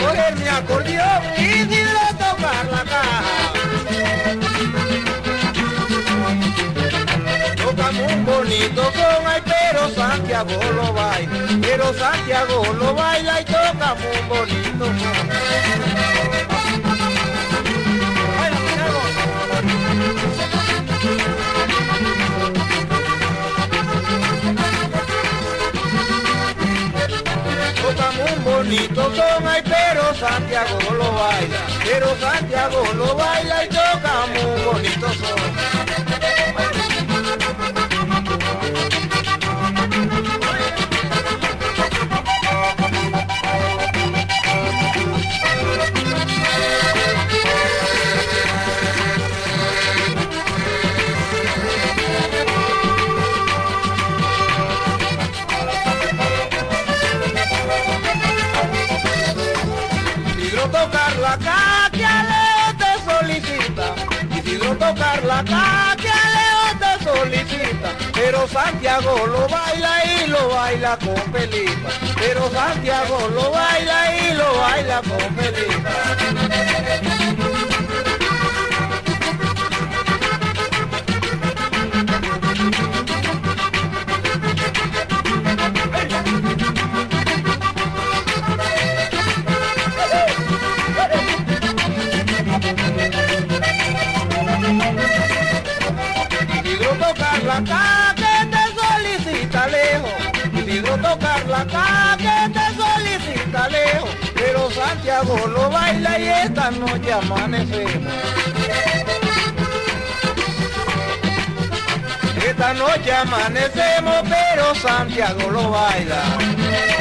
acordeón y Isidro tocar la caja. Toca muy bonito son, ay, pero Santiago lo baila, pero Santiago lo baila y toca muy bonito muy bonito son, ay, pero Santiago lo baila, pero Santiago lo baila la calle, Leo te solicita. Isidro tocar la calle, Leo te solicita. Pero Santiago lo baila y lo baila con Felipa. Pero Santiago lo baila y lo baila con Felipa. Isidro tocar la calle te solicita lejos. Isidro tocar la calle te solicita lejos. Pero Santiago lo baila y esta noche amanecemos. Esta noche amanecemos, pero Santiago lo baila.